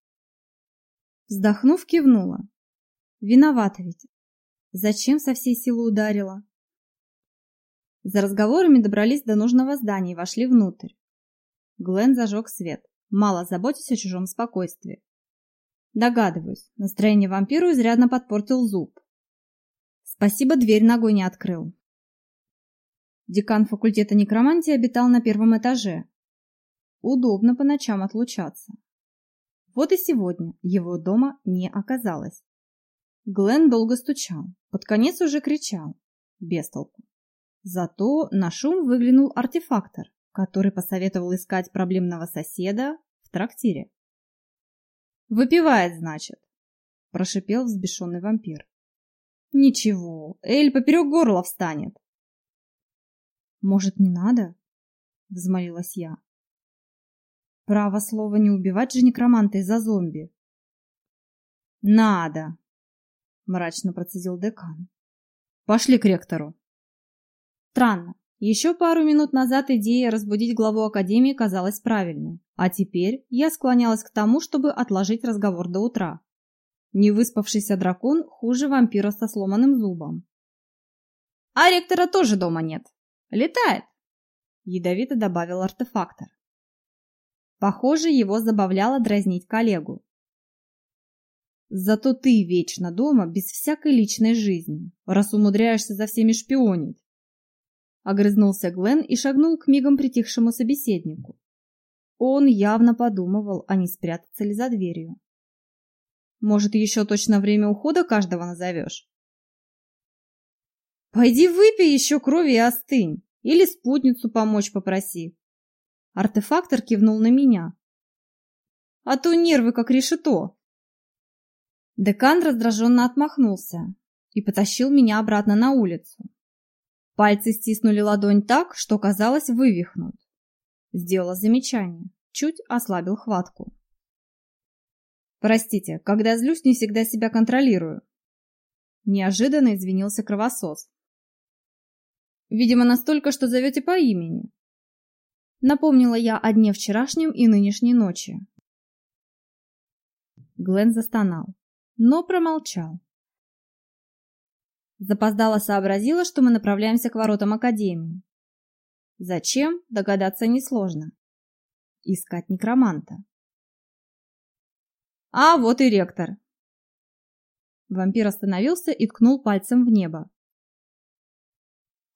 Вздохнув, кивнула. Виновата ведь. Зачем со всей силы ударила? За разговорами добрались до нужного здания и вошли внутрь. Глен зажег свет, мало заботясь о чужом спокойствии. Догадываюсь, настроение вампиру изрядно подпортил зуб. Спасибо, дверь ногой не открыл. Декан факультета некромантии обитал на первом этаже. Удобно по ночам отлучаться. Вот и сегодня его дома не оказалось. Глен долго стучал, под конец уже кричал. Без толку. Зато на шум выглянул артефактор который посоветовал искать проблемного соседа в трактире. «Выпивает, значит», – прошипел взбешенный вампир. «Ничего, Эль поперек горла встанет». «Может, не надо?» – взмолилась я. «Право слово не убивать же некроманта из-за зомби». «Надо!» – мрачно процедил декан. «Пошли к ректору». Странно, еще пару минут назад идея разбудить главу академии казалась правильной, а теперь я склонялась к тому, чтобы отложить разговор до утра. Невыспавшийся дракон хуже вампира со сломанным зубом. А ректора тоже дома нет. Летает, ядовито добавил артефактор. Похоже, его забавляло дразнить коллегу. Зато ты вечно дома без всякой личной жизни, раз умудряешься за всеми шпионить. Огрызнулся Глен и шагнул к мигом притихшему собеседнику. Он явно подумывал, а не спрятаться ли за дверью. Может, еще точно время ухода каждого назовешь? Пойди выпей еще крови и остынь. Или спутницу помочь попроси. Артефактор кивнул на меня. А то нервы как решето. Декан раздраженно отмахнулся и потащил меня обратно на улицу. Пальцы стиснули ладонь так, что казалось вывихнут. Сделала замечание, чуть ослабил хватку. Простите, когда злюсь, не всегда себя контролирую. Неожиданно извинился кровосос. Видимо, настолько, что зовете по имени. Напомнила я о дне вчерашнем и нынешней ночи. Глен застонал, но промолчал. Запоздала сообразила, что мы направляемся к воротам Академии. Зачем, догадаться несложно. Искать некроманта. А вот и ректор. Вампир остановился и ткнул пальцем в небо.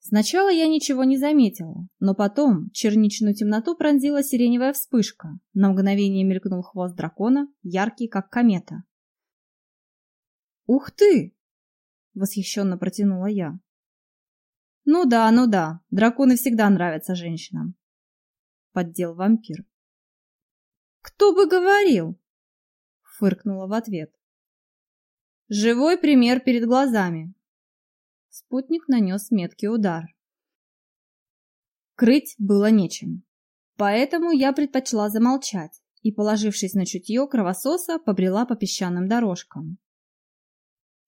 Сначала я ничего не заметила, но потом черничную темноту пронзила сиреневая вспышка. На мгновение мелькнул хвост дракона, яркий, как комета. «Ух ты!» — восхищенно протянула я. «Ну да, ну да, драконы всегда нравятся женщинам», — поддел вампир. «Кто бы говорил?» — фыркнула в ответ. «Живой пример перед глазами». Спутник нанес меткий удар. Крыть было нечем, поэтому я предпочла замолчать и, положившись на чутье кровососа, побрела по песчаным дорожкам.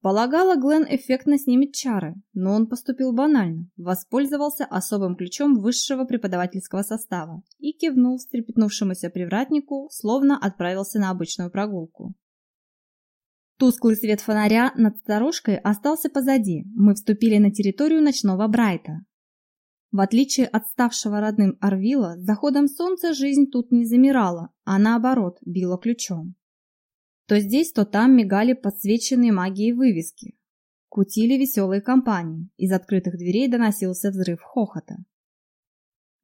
Полагала, Глен эффектно снимет чары, но он поступил банально, воспользовался особым ключом высшего преподавательского состава и кивнул встрепетнувшемуся привратнику, словно отправился на обычную прогулку. Тусклый свет фонаря над дорожкой остался позади, мы вступили на территорию ночного Брайта. В отличие от ставшего родным Арвила, с заходом солнца жизнь тут не замирала, а наоборот, била ключом. То здесь, то там мигали подсвеченные магией вывески. Кутили веселые компании, из открытых дверей доносился взрыв хохота.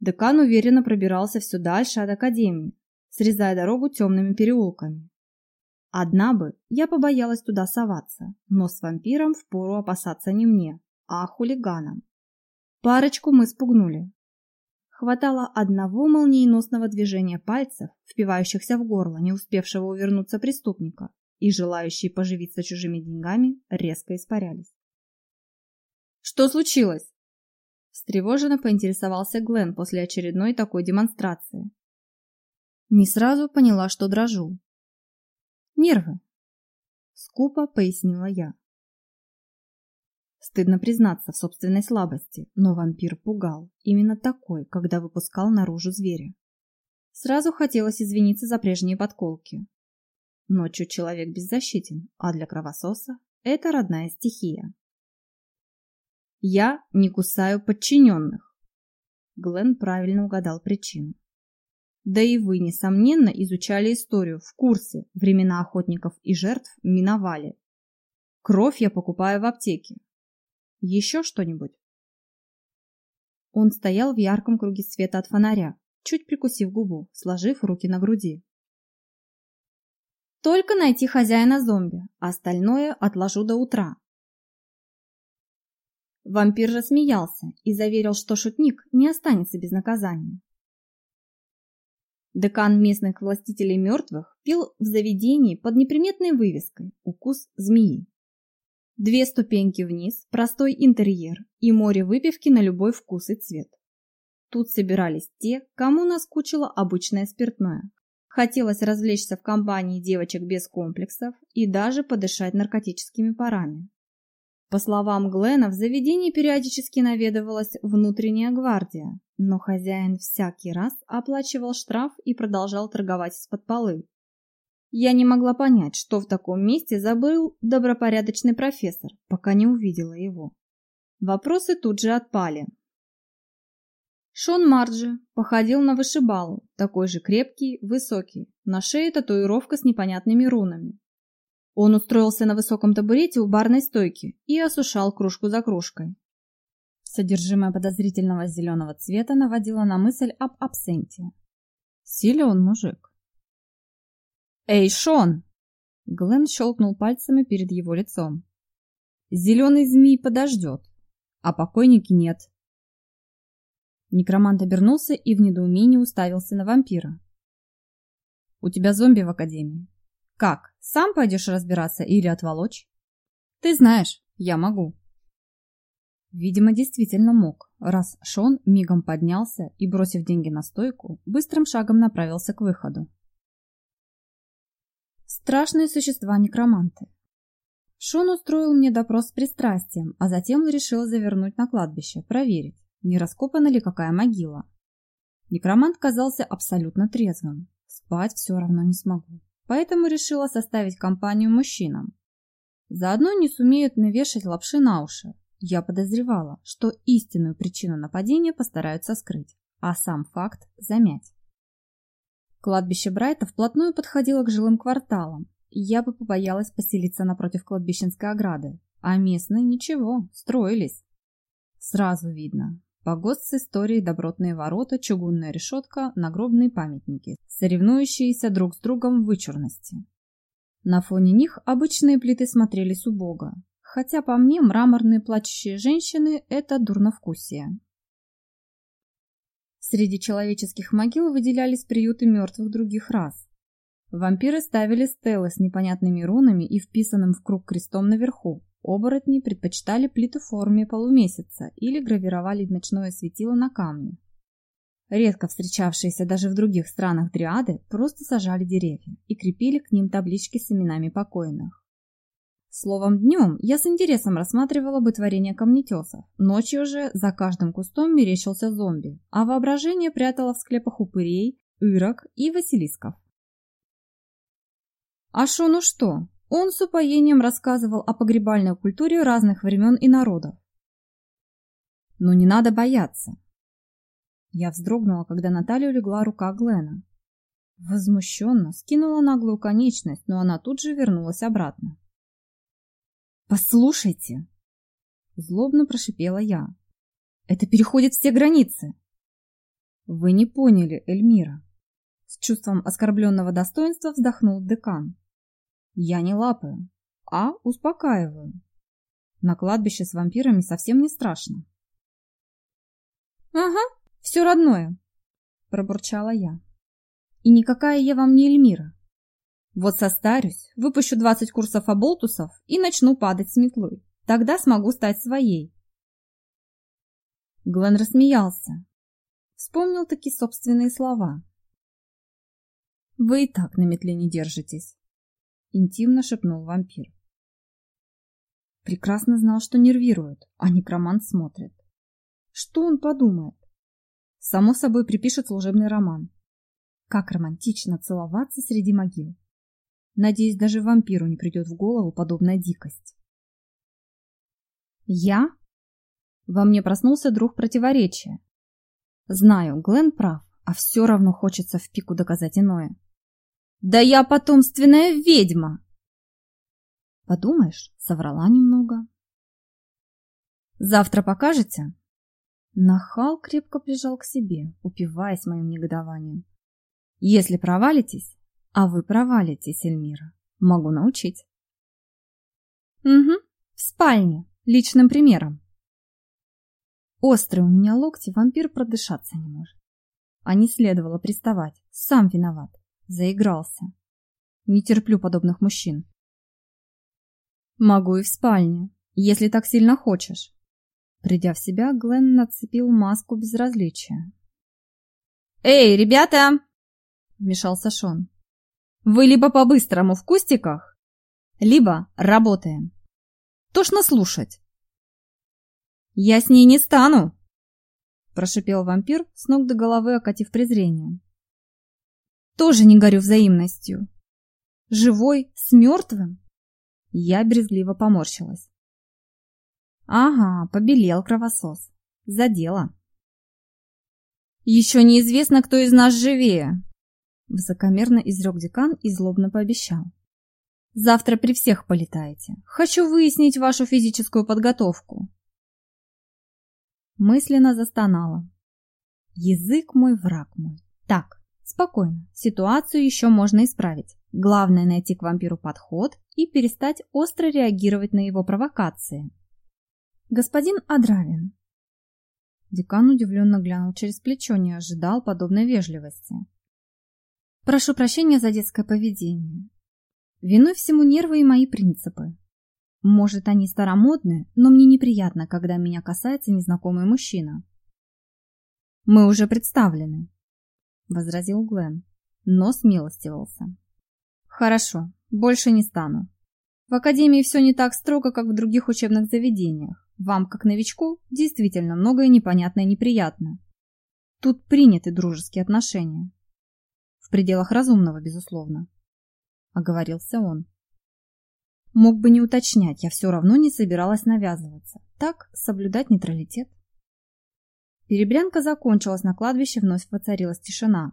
Декан уверенно пробирался все дальше от академии, срезая дорогу темными переулками. Одна бы я побоялась туда соваться, но с вампиром впору опасаться не мне, а хулиганам. Парочку мы спугнули, Хватало одного молниеносного движения пальцев, впивающихся в горло не успевшего увернуться преступника, и желающие поживиться чужими деньгами резко испарялись. «Что случилось?» Встревоженно поинтересовался Глен после очередной такой демонстрации. Не сразу поняла, что дрожу. «Нервы», — скупо пояснила я. Стыдно признаться в собственной слабости, но вампир пугал. Именно такой, когда выпускал наружу зверя. Сразу хотелось извиниться за прежние подколки. Ночью человек беззащитен, а для кровососа это родная стихия. Я не кусаю подчиненных. Глен правильно угадал причину. Да и вы, несомненно, изучали историю, в курсе, времена охотников и жертв миновали. Кровь я покупаю в аптеке, еще что-нибудь?» Он стоял в ярком круге света от фонаря, чуть прикусив губу, сложив руки на груди. «Только найти хозяина зомби, а остальное отложу до утра». Вампир рассмеялся и заверил, что шутник не останется без наказания. Декан местных властителей мертвых пил в заведении под неприметной вывеской «Укус змеи». Две ступеньки вниз, простой интерьер и море выпивки на любой вкус и цвет. Тут собирались те, кому наскучило обычное спиртное. Хотелось развлечься в компании девочек без комплексов и даже подышать наркотическими парами. По словам Глена, в заведении периодически наведывалась внутренняя гвардия, но хозяин всякий раз оплачивал штраф и продолжал торговать из-под полы. Я не могла понять, что в таком месте забыл добропорядочный профессор, пока не увидела его. Вопросы тут же отпали. Шон Марджи походил на вышибалу, такой же крепкий, высокий, на шее татуировка с непонятными рунами. Он устроился на высоком табурете у барной стойки и осушал кружку за кружкой. Содержимое подозрительного зеленого цвета наводило на мысль об абсенте. Силен мужик. «Эй, Шон!» Глен щелкнул пальцами перед его лицом. «Зеленый змей подождет, а покойники нет». Некромант обернулся и в недоумении уставился на вампира. «У тебя зомби в академии. Как, сам пойдешь разбираться или отволочь?» «Ты знаешь, я могу». Видимо, действительно мог, раз Шон мигом поднялся и, бросив деньги на стойку, быстрым шагом направился к выходу. Страшные существа некроманты. Шон устроил мне допрос с пристрастием, а затем решил завернуть на кладбище, проверить, не раскопана ли какая могила. Некромант казался абсолютно трезвым. Спать все равно не смогу. Поэтому решила составить компанию мужчинам. Заодно не сумеют навешать лапши на уши. Я подозревала, что истинную причину нападения постараются скрыть, а сам факт замять. Кладбище Брайта вплотную подходило к жилым кварталам, я бы побоялась поселиться напротив кладбищенской ограды, а местные ничего, строились. Сразу видно. Погост с историей добротные ворота, чугунная решетка, нагробные памятники, соревнующиеся друг с другом в вычурности. На фоне них обычные плиты смотрелись убого, хотя по мне мраморные плачущие женщины – это дурновкусие. Среди человеческих могил выделялись приюты мертвых других рас. Вампиры ставили стелы с непонятными рунами и вписанным в круг крестом наверху, Оборотни предпочитали плиты в форме полумесяца или гравировали ночное светило на камне. Редко встречавшиеся даже в других странах дриады просто сажали деревья и крепили к ним таблички с именами покойных. Словом, днем я с интересом рассматривала бы творение камнетесов, ночью же за каждым кустом мерещился зомби, а воображение прятало в склепах упырей, ирок и василисков. А шо ну что, он с упоением рассказывал о погребальной культуре разных времен и народов. Но не надо бояться. Я вздрогнула, когда на талию легла рука Глена. Возмущенно скинула наглую конечность, но она тут же вернулась обратно. «Послушайте!» Злобно прошипела я. «Это переходит все границы!» «Вы не поняли, Эльмира!» С чувством оскорбленного достоинства вздохнул декан. Я не лапаю, а успокаиваю. На кладбище с вампирами совсем не страшно. Ага, все родное, пробурчала я. И никакая я вам не Эльмира. Вот состарюсь, выпущу 20 курсов оболтусов и начну падать с метлой. Тогда смогу стать своей. Глен рассмеялся. Вспомнил таки собственные слова. Вы и так на метле не держитесь интимно шепнул вампир. Прекрасно знал, что нервирует, а некромант смотрит. Что он подумает? Само собой припишет служебный роман. Как романтично целоваться среди могил. Надеюсь, даже вампиру не придет в голову подобная дикость. Я? Во мне проснулся друг противоречия. Знаю, Глен прав, а все равно хочется в пику доказать иное. Да я потомственная ведьма. Подумаешь, соврала немного. Завтра покажете? Нахал крепко прижал к себе, упиваясь моим негодованием. Если провалитесь, а вы провалитесь, Эльмира, могу научить. Угу, в спальне, личным примером. Острые у меня локти, вампир продышаться не может. А не следовало приставать, сам виноват. Заигрался. Не терплю подобных мужчин. Могу и в спальне, если так сильно хочешь. Придя в себя, Глен нацепил маску безразличия. «Эй, ребята!» — вмешался Шон. «Вы либо по-быстрому в кустиках, либо работаем. Тошно слушать». «Я с ней не стану!» — прошипел вампир, с ног до головы окатив презрением. Тоже не горю взаимностью. Живой с мертвым? Я брезгливо поморщилась. Ага, побелел кровосос. За дело. Еще неизвестно, кто из нас живее. Высокомерно изрек декан и злобно пообещал. Завтра при всех полетаете. Хочу выяснить вашу физическую подготовку. Мысленно застонала. Язык мой, враг мой. Так, Спокойно, ситуацию еще можно исправить. Главное найти к вампиру подход и перестать остро реагировать на его провокации. Господин Адравин. Декан удивленно глянул через плечо, не ожидал подобной вежливости. Прошу прощения за детское поведение. Виной всему нервы и мои принципы. Может, они старомодны, но мне неприятно, когда меня касается незнакомый мужчина. Мы уже представлены возразил Глен, но смилостивался. Хорошо, больше не стану. В академии все не так строго, как в других учебных заведениях. Вам, как новичку, действительно многое непонятно и неприятно. Тут приняты дружеские отношения. Пределах разумного, безусловно. Оговорился он. Мог бы не уточнять, я все равно не собиралась навязываться. Так, соблюдать нейтралитет. Перебрянка закончилась, на кладбище вновь воцарилась тишина.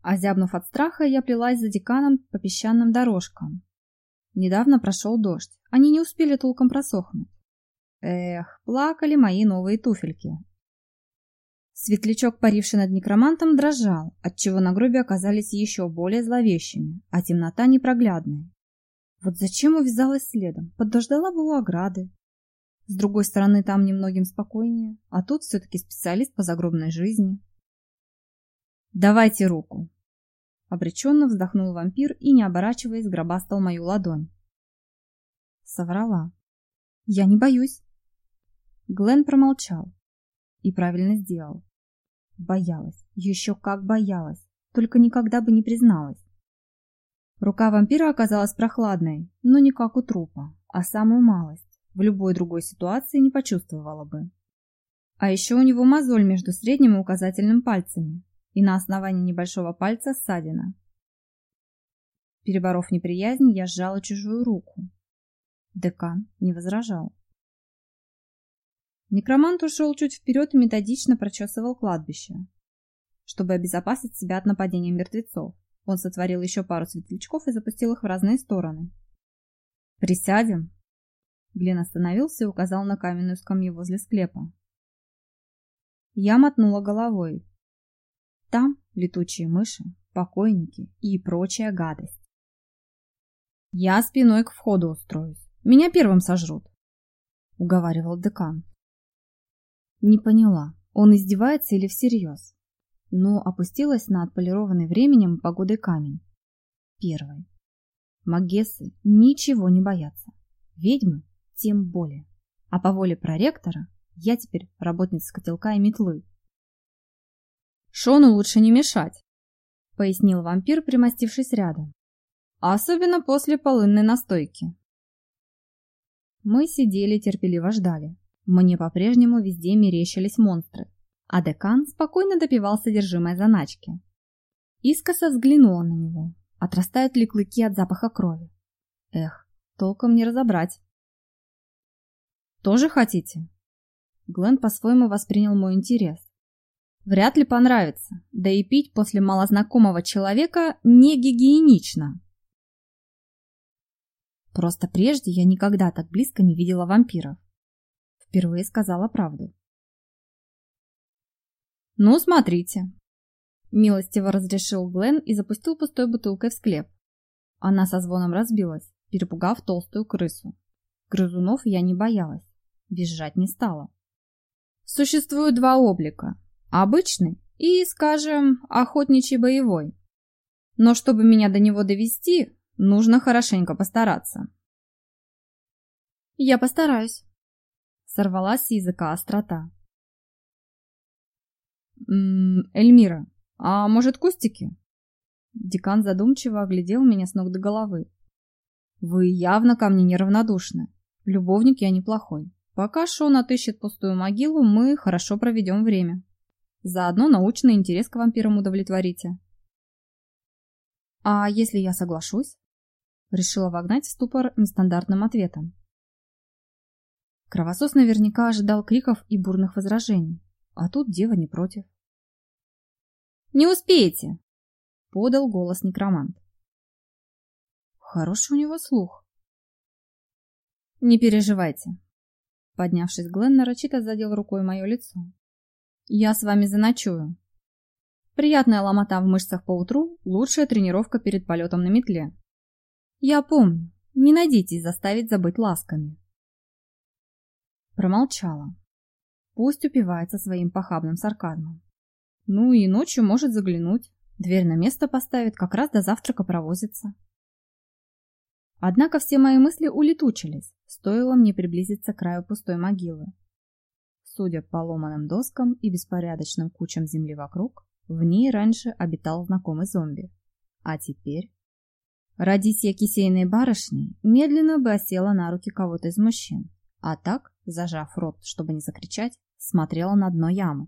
Озябнув от страха, я плелась за деканом по песчаным дорожкам. Недавно прошел дождь, они не успели толком просохнуть. Эх, плакали мои новые туфельки. Светлячок, паривший над некромантом, дрожал, отчего на гробе оказались еще более зловещими, а темнота непроглядной. Вот зачем увязалась следом? Подождала бы у ограды. С другой стороны, там немногим спокойнее, а тут все-таки специалист по загробной жизни. «Давайте руку!» Обреченно вздохнул вампир и, не оборачиваясь, гробастал мою ладонь. Соврала. «Я не боюсь!» Глен промолчал. И правильно сделал. Боялась. Еще как боялась. Только никогда бы не призналась. Рука вампира оказалась прохладной, но не как у трупа, а самую малость. В любой другой ситуации не почувствовала бы. А еще у него мозоль между средним и указательным пальцами, и на основании небольшого пальца ссадина. Переборов неприязнь, я сжала чужую руку. Декан не возражал. Некромант ушел чуть вперед и методично прочесывал кладбище. Чтобы обезопасить себя от нападения мертвецов, он сотворил еще пару светлячков и запустил их в разные стороны. «Присядем!» Глен остановился и указал на каменную скамью возле склепа. Я мотнула головой. Там летучие мыши, покойники и прочая гадость. Я спиной к входу устроюсь. Меня первым сожрут, уговаривал декан. Не поняла, он издевается или всерьез? Но опустилась на отполированный временем погодой камень. Первый. Магессы ничего не боятся. Ведьмы тем более. А по воле проректора я теперь работница котелка и метлы. Шону лучше не мешать, пояснил вампир, примостившись рядом. Особенно после полынной настойки. Мы сидели терпеливо ждали. Мне по-прежнему везде мерещились монстры, а декан спокойно допивал содержимое заначки. Искоса взглянула на него. Отрастают ли клыки от запаха крови? Эх, толком не разобрать. Тоже хотите? Глен по-своему воспринял мой интерес. Вряд ли понравится, да и пить после малознакомого человека не гигиенично. Просто прежде я никогда так близко не видела вампиров. Впервые сказала правду. «Ну, смотрите!» Милостиво разрешил Глен и запустил пустой бутылкой в склеп. Она со звоном разбилась, перепугав толстую крысу. Грызунов я не боялась, визжать не стала. Существуют два облика. Обычный и, скажем, охотничий боевой. Но чтобы меня до него довести, нужно хорошенько постараться. Я постараюсь. Сорвалась с языка острота. «М -м, «Эльмира, а может кустики?» Декан задумчиво оглядел меня с ног до головы. «Вы явно ко мне неравнодушны. Любовник я неплохой. Пока Шон отыщет пустую могилу, мы хорошо проведем время. Заодно научный интерес к вампирам удовлетворите». «А если я соглашусь?» Решила вогнать в ступор нестандартным ответом. Кровосос наверняка ожидал криков и бурных возражений, а тут дева не против. «Не успеете!» — подал голос некромант. Хороший у него слух. «Не переживайте!» Поднявшись, Глен нарочито задел рукой мое лицо. «Я с вами заночую. Приятная ломота в мышцах поутру — лучшая тренировка перед полетом на метле. Я помню, не надейтесь заставить забыть ласками. Промолчала. Пусть упивается своим похабным сарказмом. Ну и ночью может заглянуть. Дверь на место поставит, как раз до завтрака провозится. Однако все мои мысли улетучились, стоило мне приблизиться к краю пустой могилы. Судя по ломаным доскам и беспорядочным кучам земли вокруг, в ней раньше обитал знакомый зомби. А теперь... Родись я кисейной барышней, медленно бы осела на руки кого-то из мужчин. А так, зажав рот, чтобы не закричать, смотрела на дно ямы.